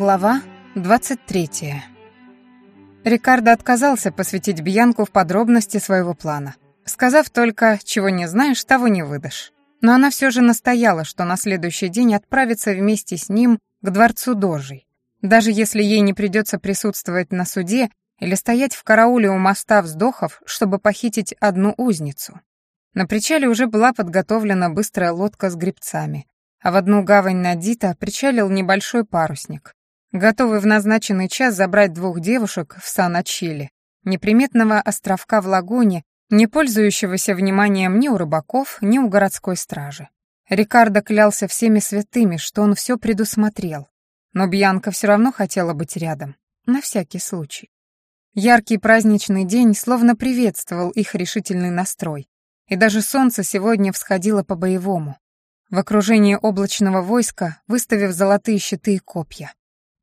Глава 23. Рикардо отказался посвятить Бьянку в подробности своего плана, сказав только «чего не знаешь, того не выдашь». Но она все же настояла, что на следующий день отправится вместе с ним к дворцу Дожей, даже если ей не придется присутствовать на суде или стоять в карауле у моста вздохов, чтобы похитить одну узницу. На причале уже была подготовлена быстрая лодка с гребцами, а в одну гавань Надита причалил небольшой парусник, готовый в назначенный час забрать двух девушек в Сан-Ачиле, неприметного островка в лагуне, не пользующегося вниманием ни у рыбаков, ни у городской стражи. Рикардо клялся всеми святыми, что он все предусмотрел, но Бьянка все равно хотела быть рядом, на всякий случай. Яркий праздничный день словно приветствовал их решительный настрой, и даже солнце сегодня всходило по-боевому, в окружении облачного войска, выставив золотые щиты и копья.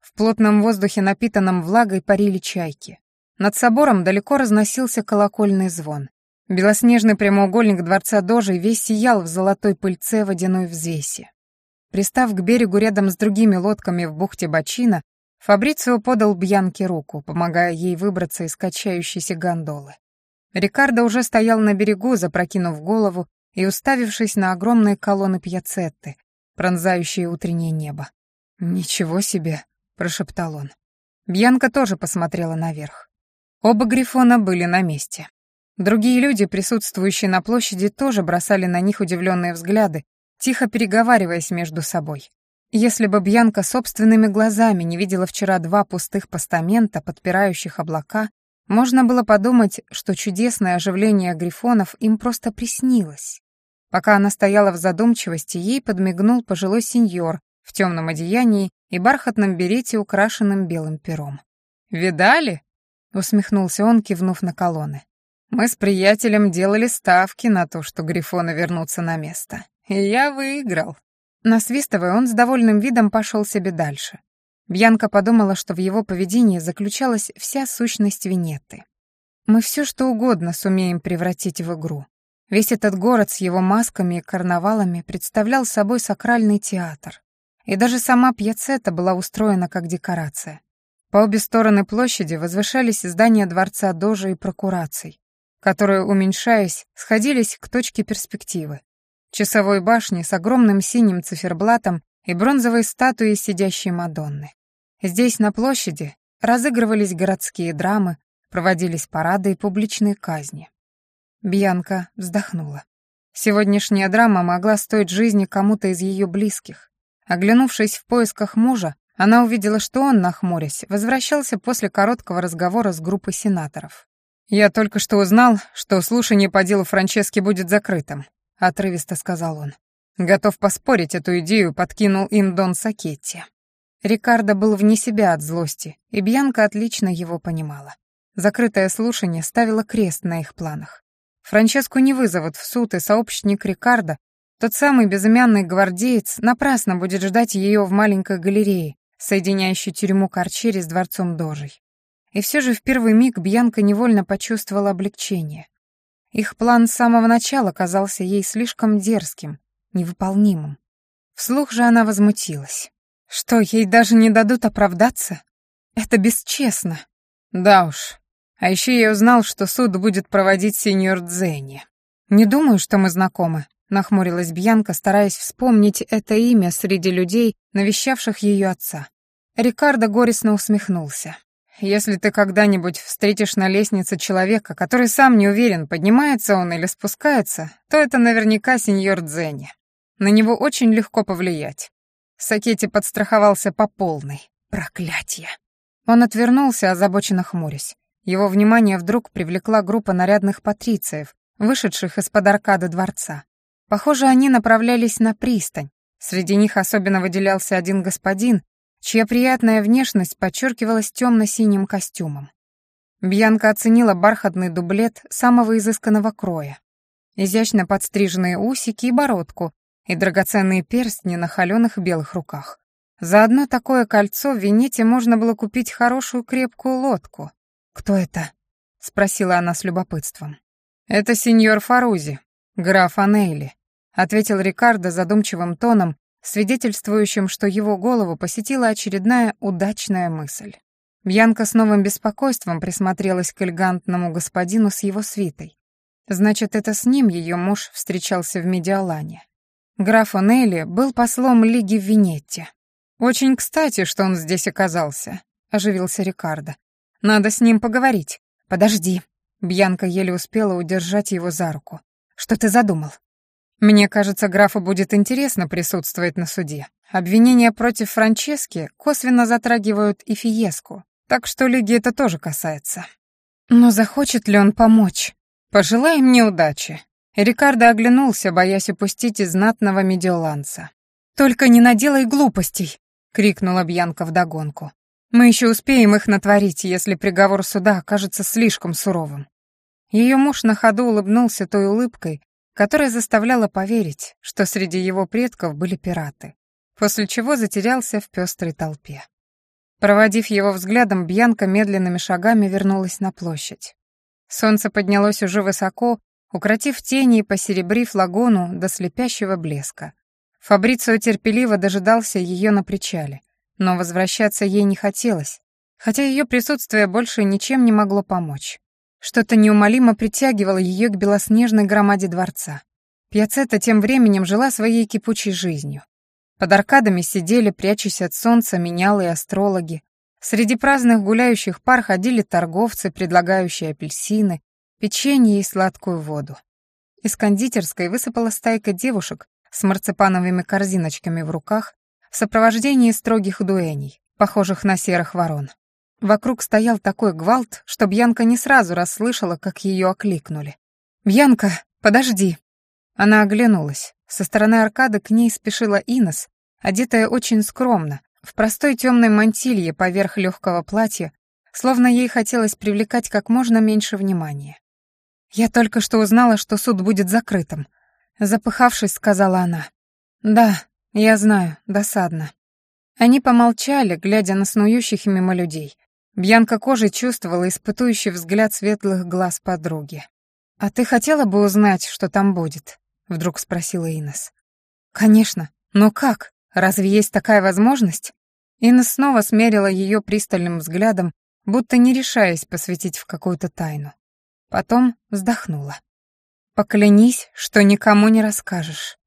В плотном воздухе, напитанном влагой, парили чайки. Над собором далеко разносился колокольный звон. Белоснежный прямоугольник дворца Дожи весь сиял в золотой пыльце водяной взвеси. Пристав к берегу рядом с другими лодками в бухте Бачина, Фабрицио подал Бьянке руку, помогая ей выбраться из качающейся гондолы. Рикардо уже стоял на берегу, запрокинув голову и уставившись на огромные колонны пьяцетты, пронзающие утреннее небо. «Ничего себе!» — прошептал он. Бьянка тоже посмотрела наверх. Оба грифона были на месте. Другие люди, присутствующие на площади, тоже бросали на них удивленные взгляды, тихо переговариваясь между собой. Если бы Бьянка собственными глазами не видела вчера два пустых постамента, подпирающих облака, можно было подумать, что чудесное оживление грифонов им просто приснилось. Пока она стояла в задумчивости, ей подмигнул пожилой сеньор в темном одеянии и бархатном берете, украшенном белым пером. «Видали?» — усмехнулся он, кивнув на колонны. «Мы с приятелем делали ставки на то, что грифоны вернутся на место. И я выиграл». Насвистывая, он с довольным видом пошел себе дальше. Бьянка подумала, что в его поведении заключалась вся сущность Винетты. «Мы все что угодно сумеем превратить в игру. Весь этот город с его масками и карнавалами представлял собой сакральный театр. И даже сама пьяцета была устроена как декорация. По обе стороны площади возвышались здания дворца Дожи и прокураций, которые, уменьшаясь, сходились к точке перспективы. Часовой башни с огромным синим циферблатом и бронзовой статуей сидящей Мадонны. Здесь, на площади, разыгрывались городские драмы, проводились парады и публичные казни. Бьянка вздохнула. Сегодняшняя драма могла стоить жизни кому-то из ее близких. Оглянувшись в поисках мужа, она увидела, что он, нахмурясь, возвращался после короткого разговора с группой сенаторов. «Я только что узнал, что слушание по делу Франчески будет закрытым», — отрывисто сказал он. «Готов поспорить, эту идею подкинул им Дон Сакетти». Рикардо был вне себя от злости, и Бьянка отлично его понимала. Закрытое слушание ставило крест на их планах. Франческу не вызовут в суд, и сообщник Рикардо, тот самый безымянный гвардеец, напрасно будет ждать ее в маленькой галерее, соединяющей тюрьму Карчери с дворцом Дожей. И все же в первый миг Бьянка невольно почувствовала облегчение. Их план с самого начала казался ей слишком дерзким, невыполнимым. Вслух же она возмутилась. Что, ей даже не дадут оправдаться? Это бесчестно. Да уж, а еще я узнал, что суд будет проводить сеньор Дзенни. Не думаю, что мы знакомы, нахмурилась Бьянка, стараясь вспомнить это имя среди людей, навещавших ее отца. Рикардо горестно усмехнулся. Если ты когда-нибудь встретишь на лестнице человека, который сам не уверен, поднимается он или спускается, то это наверняка сеньор Дзенни. На него очень легко повлиять. Сакетти подстраховался по полной. Проклятье. Он отвернулся, озабоченно хмурясь. Его внимание вдруг привлекла группа нарядных патрициев, вышедших из-под аркады дворца. Похоже, они направлялись на пристань. Среди них особенно выделялся один господин, чья приятная внешность подчеркивалась темно-синим костюмом. Бьянка оценила бархатный дублет самого изысканного кроя, изящно подстриженные усики и бородку, и драгоценные перстни на холеных белых руках. За одно такое кольцо в Венете можно было купить хорошую крепкую лодку, «Кто это?» — спросила она с любопытством. «Это сеньор Фарузи, граф Анейли», — ответил Рикардо задумчивым тоном, свидетельствующим, что его голову посетила очередная удачная мысль. Бьянка с новым беспокойством присмотрелась к элегантному господину с его свитой. Значит, это с ним ее муж встречался в Медиалане. Граф Онелли был послом Лиги в Венетте. «Очень кстати, что он здесь оказался», — оживился Рикардо. «Надо с ним поговорить. Подожди». Бьянка еле успела удержать его за руку. «Что ты задумал?» «Мне кажется, графу будет интересно присутствовать на суде. Обвинения против Франчески косвенно затрагивают и Фиеску, так что Лиги это тоже касается. Но захочет ли он помочь? Пожелай мне удачи. Рикардо оглянулся, боясь упустить из знатного медиоланца. «Только не наделай глупостей!» — крикнула Бьянка вдогонку. «Мы еще успеем их натворить, если приговор суда окажется слишком суровым». Ее муж на ходу улыбнулся той улыбкой, которая заставляла поверить, что среди его предков были пираты, после чего затерялся в пестрой толпе. Проводив его взглядом, Бьянка медленными шагами вернулась на площадь. Солнце поднялось уже высоко, укротив тени и посеребрив лагуну до слепящего блеска. Фабрицио терпеливо дожидался ее на причале, но возвращаться ей не хотелось, хотя ее присутствие больше ничем не могло помочь. Что-то неумолимо притягивало ее к белоснежной громаде дворца. Пьяцетта тем временем жила своей кипучей жизнью. Под аркадами сидели, прячась от солнца, менялы и астрологи. Среди праздных гуляющих пар ходили торговцы, предлагающие апельсины, печенье и сладкую воду. Из кондитерской высыпала стайка девушек с марципановыми корзиночками в руках в сопровождении строгих дуэней, похожих на серых ворон. Вокруг стоял такой гвалт, что Бьянка не сразу расслышала, как ее окликнули. «Бьянка, подожди!» Она оглянулась. Со стороны аркады к ней спешила Инес, одетая очень скромно, в простой темной мантилье поверх легкого платья, словно ей хотелось привлекать как можно меньше внимания. «Я только что узнала, что суд будет закрытым», — запыхавшись, сказала она. «Да, я знаю, досадно». Они помолчали, глядя на снующих мимо людей. Бьянка кожей чувствовала испытующий взгляд светлых глаз подруги. «А ты хотела бы узнать, что там будет?» — вдруг спросила Инес. «Конечно. Но как? Разве есть такая возможность?» Инес снова смерила ее пристальным взглядом, будто не решаясь посвятить в какую-то тайну. Потом вздохнула. «Поклянись, что никому не расскажешь».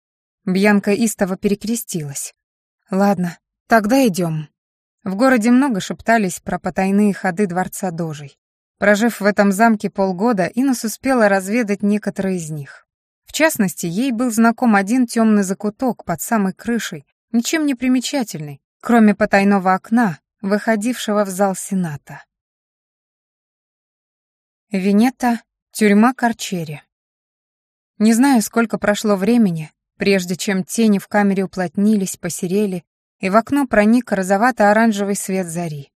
Бьянка истово перекрестилась. «Ладно, тогда идем». В городе много шептались про потайные ходы дворца Дожей. Прожив в этом замке полгода, Инус успела разведать некоторые из них. В частности, ей был знаком один темный закуток под самой крышей, ничем не примечательный, кроме потайного окна, выходившего в зал Сената. Венета, тюрьма Корчери. Не знаю, сколько прошло времени, прежде чем тени в камере уплотнились, посерели, и в окно проник розовато-оранжевый свет зари.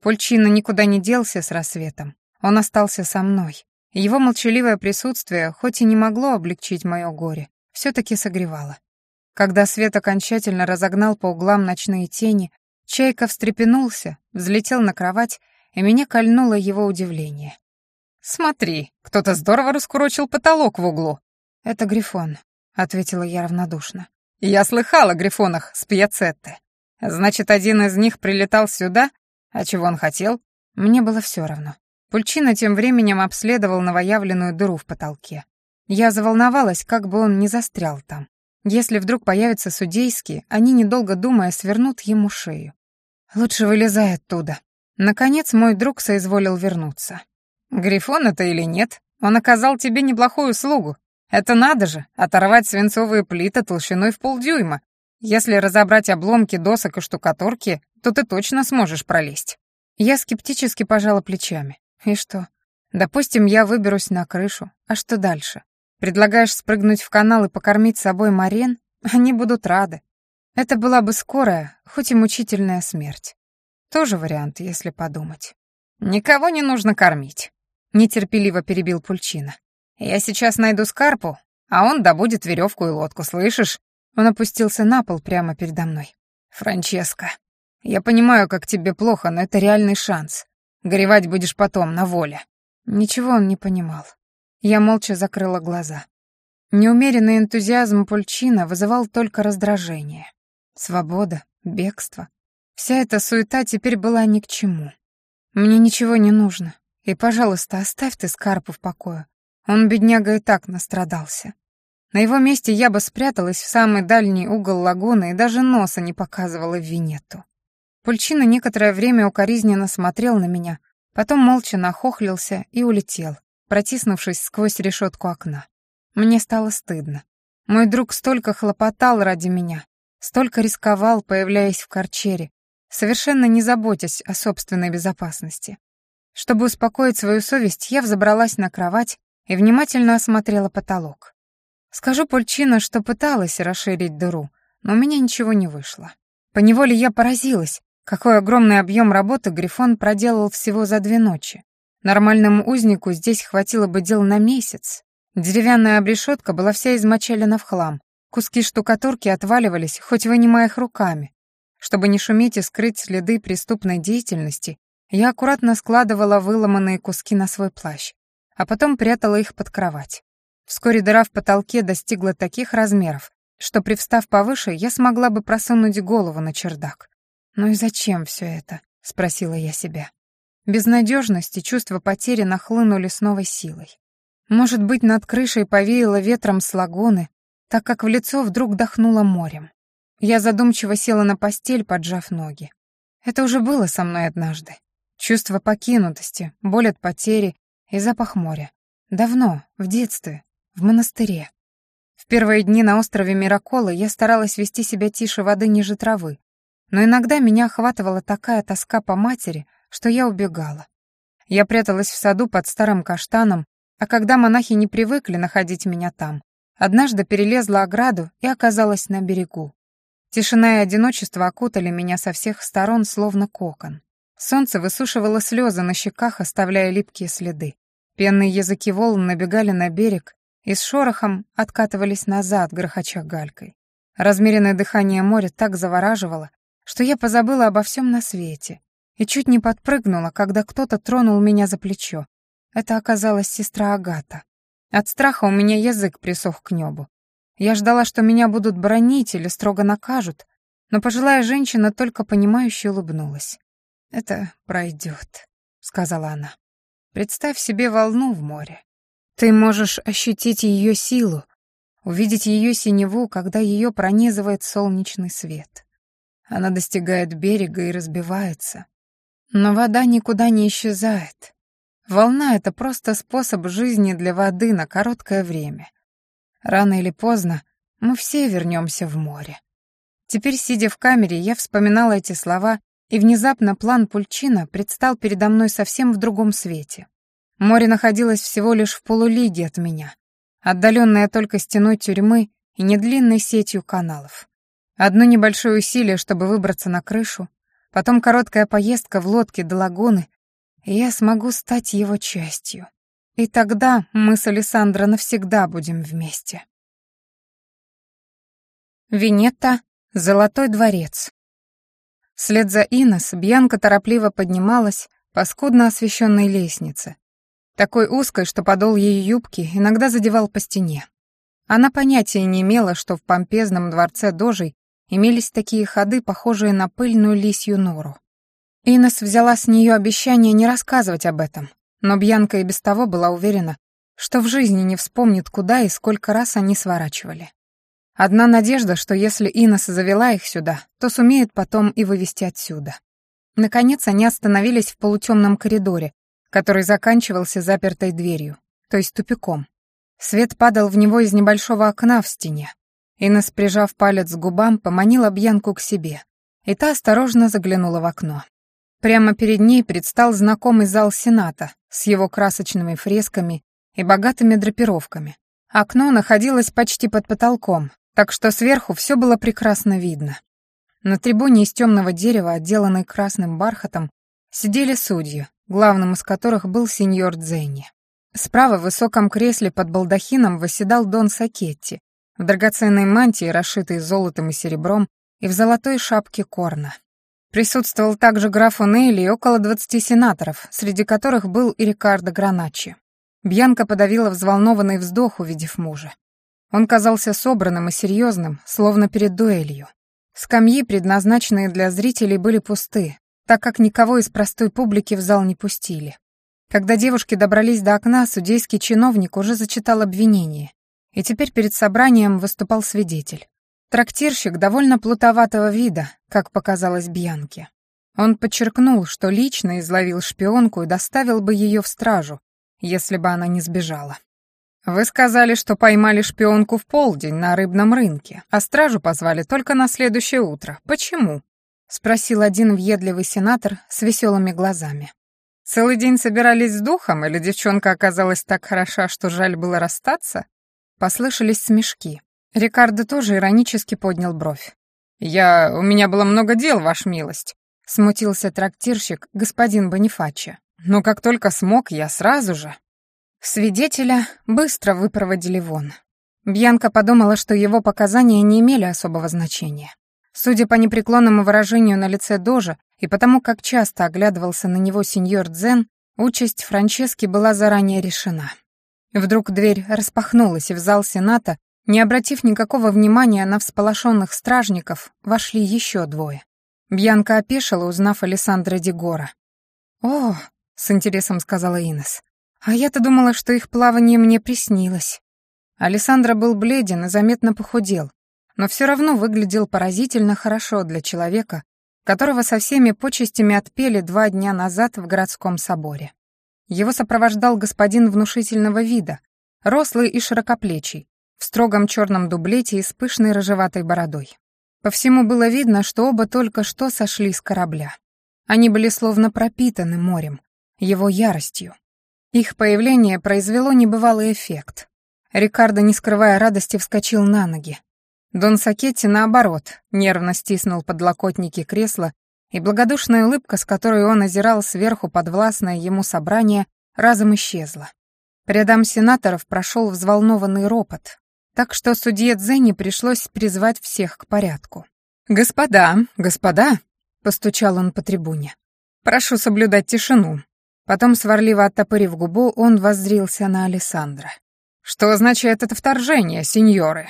Пульчина никуда не делся с рассветом. Он остался со мной. Его молчаливое присутствие, хоть и не могло облегчить мое горе, все-таки согревало. Когда свет окончательно разогнал по углам ночные тени, Чайка встрепенулся, взлетел на кровать, и меня кольнуло его удивление. «Смотри, кто-то здорово раскурочил потолок в углу». «Это Грифон», — ответила я равнодушно. «Я слыхала о Грифонах с пьяцетты. Значит, один из них прилетал сюда? А чего он хотел?» Мне было все равно. Пульчина тем временем обследовал новоявленную дыру в потолке. Я заволновалась, как бы он не застрял там. Если вдруг появятся судейские, они, недолго думая, свернут ему шею. Лучше вылезай оттуда. Наконец мой друг соизволил вернуться. Грифон это или нет, он оказал тебе неплохую услугу. Это надо же, оторвать свинцовые плиты толщиной в полдюйма. Если разобрать обломки досок и штукатурки, то ты точно сможешь пролезть. Я скептически пожала плечами. И что? Допустим, я выберусь на крышу. А что дальше? Предлагаешь спрыгнуть в канал и покормить собой Марен? Они будут рады. Это была бы скорая, хоть и мучительная смерть. Тоже вариант, если подумать. Никого не нужно кормить. Нетерпеливо перебил Пульчина. «Я сейчас найду Скарпу, а он добудет веревку и лодку, слышишь?» Он опустился на пол прямо передо мной. «Франческо, я понимаю, как тебе плохо, но это реальный шанс. Горевать будешь потом, на воле». Ничего он не понимал. Я молча закрыла глаза. Неумеренный энтузиазм Пульчина вызывал только раздражение. Свобода, бегство. Вся эта суета теперь была ни к чему. Мне ничего не нужно. И, пожалуйста, оставь ты Скарпу в покое. Он, бедняга, и так настрадался. На его месте я бы спряталась в самый дальний угол лагуны и даже носа не показывала в Винетту. Пульчина некоторое время укоризненно смотрел на меня, потом молча нахохлился и улетел, протиснувшись сквозь решетку окна. Мне стало стыдно. Мой друг столько хлопотал ради меня, столько рисковал, появляясь в корчере, совершенно не заботясь о собственной безопасности. Чтобы успокоить свою совесть, я взобралась на кровать и внимательно осмотрела потолок. Скажу Пульчино, что пыталась расширить дыру, но у меня ничего не вышло. Поневоле я поразилась, какой огромный объем работы Грифон проделал всего за две ночи. Нормальному узнику здесь хватило бы дел на месяц. Деревянная обрешетка была вся измочалена в хлам. Куски штукатурки отваливались, хоть вынимая их руками. Чтобы не шуметь и скрыть следы преступной деятельности, я аккуратно складывала выломанные куски на свой плащ, а потом прятала их под кровать. Вскоре дыра в потолке достигла таких размеров, что, привстав повыше, я смогла бы просунуть голову на чердак. «Ну и зачем все это?» — спросила я себя. Безнадежность и чувство потери нахлынули с новой силой. Может быть, над крышей повеяло ветром с лагуны, так как в лицо вдруг дохнуло морем. Я задумчиво села на постель, поджав ноги. Это уже было со мной однажды. Чувство покинутости, боль от потери и запах моря. Давно, в детстве, в монастыре. В первые дни на острове Миракола я старалась вести себя тише воды ниже травы, но иногда меня охватывала такая тоска по матери, что я убегала. Я пряталась в саду под старым каштаном, а когда монахи не привыкли находить меня там, однажды перелезла ограду и оказалась на берегу. Тишина и одиночество окутали меня со всех сторон, словно кокон. Солнце высушивало слезы на щеках, оставляя липкие следы. Пенные языки волн набегали на берег и с шорохом откатывались назад, грохоча галькой. Размеренное дыхание моря так завораживало, что я позабыла обо всем на свете и чуть не подпрыгнула, когда кто-то тронул меня за плечо. Это оказалась сестра Агата. От страха у меня язык присох к небу. Я ждала, что меня будут бронить или строго накажут, но пожилая женщина только понимающе улыбнулась. «Это пройдет», — сказала она. «Представь себе волну в море. Ты можешь ощутить ее силу, увидеть ее синеву, когда ее пронизывает солнечный свет. Она достигает берега и разбивается. Но вода никуда не исчезает. Волна — это просто способ жизни для воды на короткое время. Рано или поздно мы все вернемся в море. Теперь, сидя в камере, я вспоминала эти слова, и внезапно план Пульчина предстал передо мной совсем в другом свете. Море находилось всего лишь в полулиге от меня, отдаленное только стеной тюрьмы и недлинной сетью каналов. Одно небольшое усилие, чтобы выбраться на крышу, потом короткая поездка в лодке до лагуны, и я смогу стать его частью. И тогда мы с Александро навсегда будем вместе. Винетта, Золотой дворец. Вслед за Инес Бьянка торопливо поднималась по скудно освещенной лестнице, такой узкой, что подол ее юбки иногда задевал по стене. Она понятия не имела, что в помпезном дворце Дожей имелись такие ходы, похожие на пыльную лисью нору. Инес взяла с нее обещание не рассказывать об этом, но Бьянка и без того была уверена, что в жизни не вспомнит, куда и сколько раз они сворачивали. Одна надежда, что если Инес завела их сюда, то сумеет потом и вывести отсюда. Наконец они остановились в полутемном коридоре, который заканчивался запертой дверью, то есть тупиком. Свет падал в него из небольшого окна в стене. Инес, прижав палец к губам, поманила Бьянку к себе, и та осторожно заглянула в окно. Прямо перед ней предстал знакомый зал Сената с его красочными фресками и богатыми драпировками. Окно находилось почти под потолком, так что сверху все было прекрасно видно. На трибуне из темного дерева, отделанной красным бархатом, сидели судьи, главным из которых был сеньор Дзенни. Справа в высоком кресле под балдахином восседал Дон Сакетти, в драгоценной мантии, расшитой золотом и серебром, и в золотой шапке корна. Присутствовал также граф Унелли и около двадцати сенаторов, среди которых был и Рикардо Граначи. Бьянка подавила взволнованный вздох, увидев мужа. Он казался собранным и серьезным, словно перед дуэлью. Скамьи, предназначенные для зрителей, были пусты, так как никого из простой публики в зал не пустили. Когда девушки добрались до окна, судейский чиновник уже зачитал обвинение, и теперь перед собранием выступал свидетель. Трактирщик довольно плутоватого вида, как показалось Бьянке. Он подчеркнул, что лично изловил шпионку и доставил бы ее в стражу, если бы она не сбежала. «Вы сказали, что поймали шпионку в полдень на рыбном рынке, а стражу позвали только на следующее утро. Почему?» — спросил один въедливый сенатор с веселыми глазами. «Целый день собирались с духом, или девчонка оказалась так хороша, что жаль было расстаться?» Послышались смешки. Рикардо тоже иронически поднял бровь. «Я... у меня было много дел, ваша милость», — смутился трактирщик, господин Бонифачи. «Но как только смог, я сразу же...» Свидетеля быстро выпроводили вон. Бьянка подумала, что его показания не имели особого значения. Судя по непреклонному выражению на лице Дожа и потому, как часто оглядывался на него сеньор Дзен, участь Франчески была заранее решена. Вдруг дверь распахнулась, и в зал Сената не обратив никакого внимания на всполошенных стражников, вошли еще двое. Бьянка опешила, узнав Александра Дегора. «О!» — с интересом сказала Инес. «А я-то думала, что их плавание мне приснилось». Александра был бледен и заметно похудел, но все равно выглядел поразительно хорошо для человека, которого со всеми почестями отпели два дня назад в городском соборе. Его сопровождал господин внушительного вида, рослый и широкоплечий, в строгом черном дублете и с пышной рыжеватой бородой. По всему было видно, что оба только что сошли с корабля. Они были словно пропитаны морем, его яростью. Их появление произвело небывалый эффект. Рикардо, не скрывая радости, вскочил на ноги. Дон Сакетти, наоборот, нервно стиснул подлокотники кресла, и благодушная улыбка, с которой он озирал сверху подвластное ему собрание, разом исчезла. По рядам сенаторов прошел взволнованный ропот, так что судье Дзенни пришлось призвать всех к порядку. «Господа, господа!» — постучал он по трибуне. «Прошу соблюдать тишину». Потом, сварливо оттопырив губу, он воззрился на Александра. «Что означает это вторжение, сеньоры?»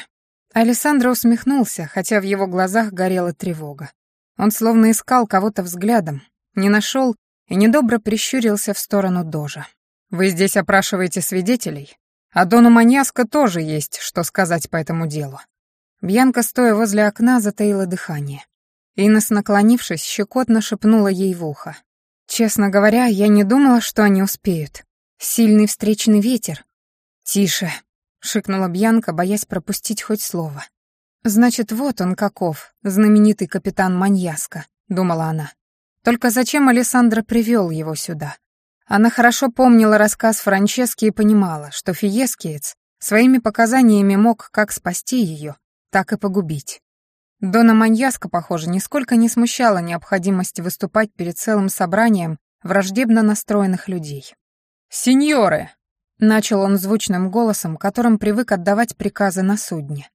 Александра усмехнулся, хотя в его глазах горела тревога. Он словно искал кого-то взглядом, не нашел и недобро прищурился в сторону Дожа. «Вы здесь опрашиваете свидетелей? А Дону Маньяско тоже есть, что сказать по этому делу. Бьянка, стоя возле окна, затаила дыхание. Инес, наклонившись, щекотно шепнула ей в ухо. «Честно говоря, я не думала, что они успеют. Сильный встречный ветер». «Тише», — шикнула Бьянка, боясь пропустить хоть слово. «Значит, вот он каков, знаменитый капитан Маньяско», — думала она. «Только зачем Александра привел его сюда? Она хорошо помнила рассказ Франчески и понимала, что Фиескиец своими показаниями мог как спасти ее, так и погубить. Дона Маньяска, похоже, нисколько не смущала необходимость выступать перед целым собранием враждебно настроенных людей. «Сеньоры!» — начал он звучным голосом, которым привык отдавать приказы на судне.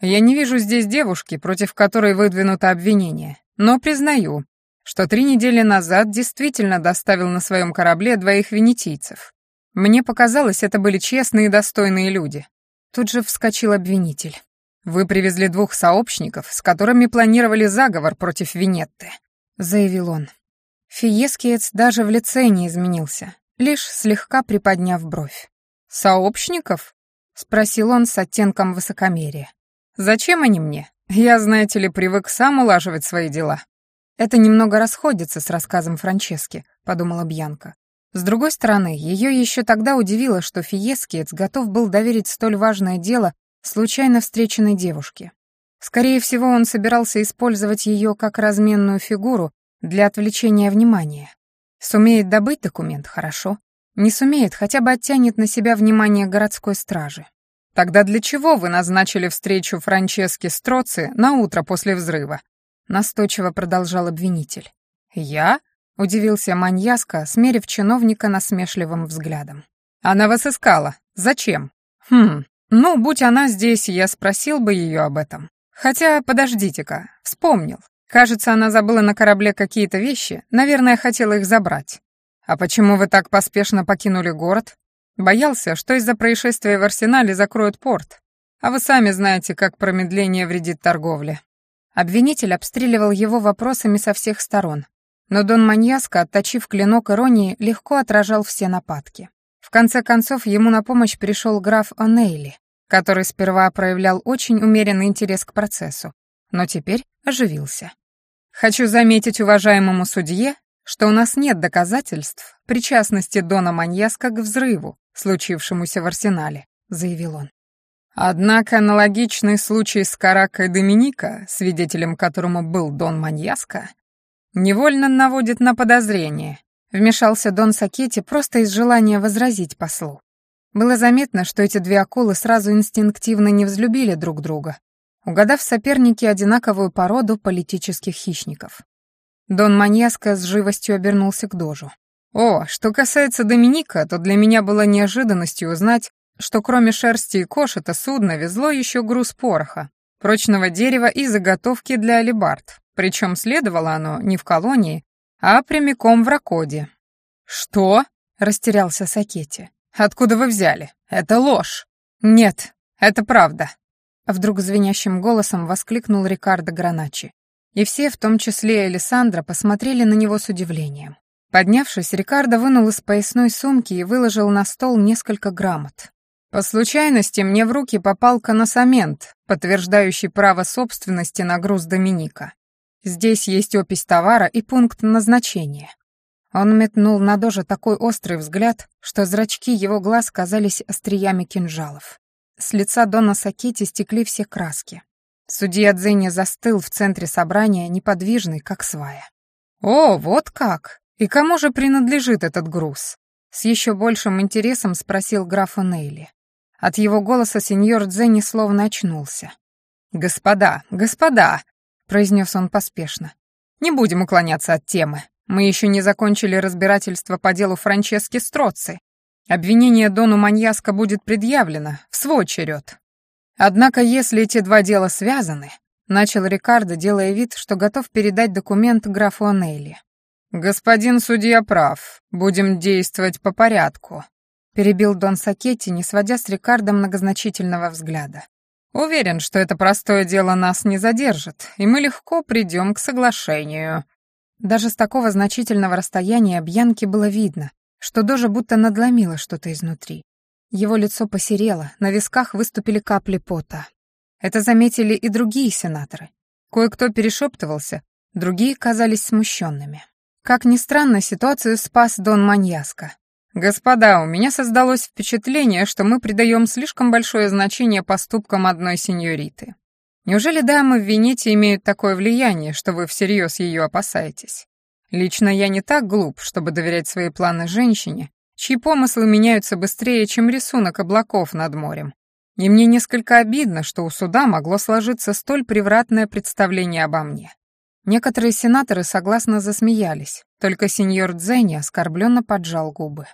«Я не вижу здесь девушки, против которой выдвинуто обвинение, но признаю, что три недели назад действительно доставил на своем корабле двоих венетийцев. Мне показалось, это были честные и достойные люди. Тут же вскочил обвинитель. «Вы привезли двух сообщников, с которыми планировали заговор против Венетты», — заявил он. Фиескиец даже в лице не изменился, лишь слегка приподняв бровь. «Сообщников?» — спросил он с оттенком высокомерия. «Зачем они мне? Я, знаете ли, привык сам улаживать свои дела. Это немного расходится с рассказом Франчески, подумала Бьянка. С другой стороны, ее еще тогда удивило, что Фиескиец готов был доверить столь важное дело случайно встреченной девушке. Скорее всего, он собирался использовать ее как разменную фигуру для отвлечения внимания. Сумеет добыть документ — хорошо. Не сумеет, хотя бы оттянет на себя внимание городской стражи. Тогда для чего вы назначили встречу Франчески Строци на утро после взрыва? Настойчиво продолжал обвинитель. «Я?» — удивился маньяска, смерив чиновника насмешливым взглядом. «Она вас искала. Зачем?» «Хм, ну, будь она здесь, я спросил бы ее об этом. Хотя, подождите-ка, вспомнил. Кажется, она забыла на корабле какие-то вещи, наверное, хотела их забрать. А почему вы так поспешно покинули город? Боялся, что из-за происшествия в арсенале закроют порт. А вы сами знаете, как промедление вредит торговле. Обвинитель обстреливал его вопросами со всех сторон, но Дон Маньяско, отточив клинок иронии, легко отражал все нападки. В конце концов, ему на помощь пришел граф О'Нейли, который сперва проявлял очень умеренный интерес к процессу, но теперь оживился. «Хочу заметить уважаемому судье, что у нас нет доказательств причастности Дона Маньяска к взрыву, случившемуся в арсенале», — заявил он. Однако аналогичный случай с Каракой Доминика, свидетелем которому был Дон Маньяска, невольно наводит на подозрение, вмешался Дон Сакетти просто из желания возразить послу. Было заметно, что эти две акулы сразу инстинктивно не взлюбили друг друга, угадав в сопернике одинаковую породу политических хищников. Дон Маньяско с живостью обернулся к Дожу. «О, что касается Доминика, то для меня было неожиданностью узнать, что кроме шерсти и кож это судно везло еще груз пороха, прочного дерева и заготовки для алибард, причем следовало оно не в колонии, а прямиком в Ракоде. «Что?» — растерялся Сакетти. «Откуда вы взяли? Это ложь!» «Нет, это правда!» Вдруг звенящим голосом воскликнул Рикардо Граначи. И все, в том числе и Александра, посмотрели на него с удивлением. Поднявшись, Рикардо вынул из поясной сумки и выложил на стол несколько грамот. По случайности мне в руки попал коносамент, подтверждающий право собственности на груз Доминика. Здесь есть опись товара и пункт назначения. Он метнул на Дожа такой острый взгляд, что зрачки его глаз казались остриями кинжалов. С лица Дона Сакити стекли все краски. Судья Дзенни застыл в центре собрания, неподвижный, как свая. «О, вот как! И кому же принадлежит этот груз?» С еще большим интересом спросил граф Нейли. От его голоса сеньор Дзенни словно очнулся. «Господа, господа!» — произнес он поспешно. «Не будем уклоняться от темы. Мы еще не закончили разбирательство по делу Франчески Строци. Обвинение Дону Маньяско будет предъявлено в свой черед. Однако, если эти два дела связаны, начал Рикардо, делая вид, что готов передать документ графу Анелли. «Господин судья прав. Будем действовать по порядку перебил Дон Сакетти, не сводя с Рикардо многозначительного взгляда. «Уверен, что это простое дело нас не задержит, и мы легко придем к соглашению». Даже с такого значительного расстояния Бьянки было видно, что Дожа будто надломило что-то изнутри. Его лицо посерело, на висках выступили капли пота. Это заметили и другие сенаторы. Кое-кто перешептывался, другие казались смущенными. Как ни странно, ситуацию спас Дон Маньяско. «Господа, у меня создалось впечатление, что мы придаем слишком большое значение поступкам одной сеньориты. Неужели дамы в Венете имеют такое влияние, что вы всерьез ее опасаетесь? Лично я не так глуп, чтобы доверять свои планы женщине, чьи помыслы меняются быстрее, чем рисунок облаков над морем. И мне несколько обидно, что у суда могло сложиться столь превратное представление обо мне. Некоторые сенаторы согласно засмеялись, только сеньор Дзенни оскорбленно поджал губы.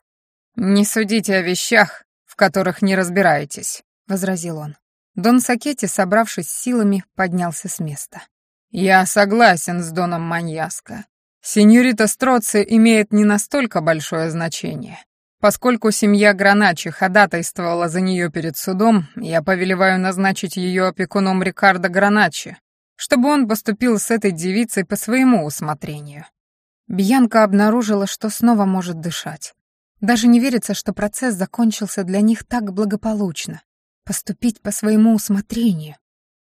«Не судите о вещах, в которых не разбираетесь», — возразил он. Дон Сакетти, собравшись силами, поднялся с места. «Я согласен с Доном Маньяско. Сеньорита Строци имеет не настолько большое значение. Поскольку семья Граначи ходатайствовала за нее перед судом, я повелеваю назначить ее опекуном Рикардо Граначи, чтобы он поступил с этой девицей по своему усмотрению». Бьянка обнаружила, что снова может дышать. Даже не верится, что процесс закончился для них так благополучно. Поступить по своему усмотрению.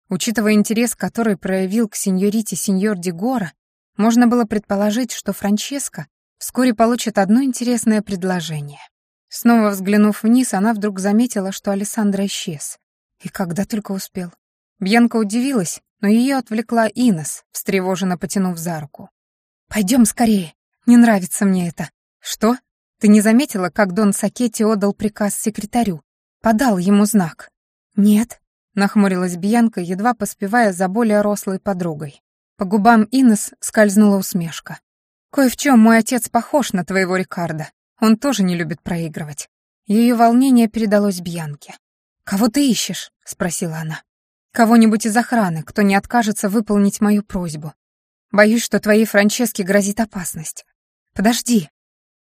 Учитывая интерес, который проявил к сеньорите сеньор Дигора, можно было предположить, что Франческа вскоре получит одно интересное предложение. Снова взглянув вниз, она вдруг заметила, что Александра исчез. И когда только успел. Бьянка удивилась, но ее отвлекла Инес, встревоженно потянув за руку. «Пойдем скорее, не нравится мне это». «Что?» Ты не заметила, как Дон Сакетти отдал приказ секретарю? Подал ему знак?» «Нет», — нахмурилась Бьянка, едва поспевая за более рослой подругой. По губам Инес скользнула усмешка. «Кое в чем мой отец похож на твоего Рикардо. Он тоже не любит проигрывать». Ее волнение передалось Бьянке. «Кого ты ищешь?» — спросила она. «Кого-нибудь из охраны, кто не откажется выполнить мою просьбу. Боюсь, что твоей Франческе грозит опасность. Подожди,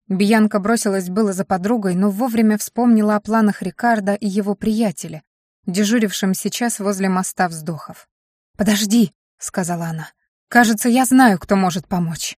Бьянка бросилась было за подругой, но вовремя вспомнила о планах Рикардо и его приятеля, дежурившем сейчас возле моста вздохов. «Подожди!» — сказала она. «Кажется, я знаю, кто может помочь».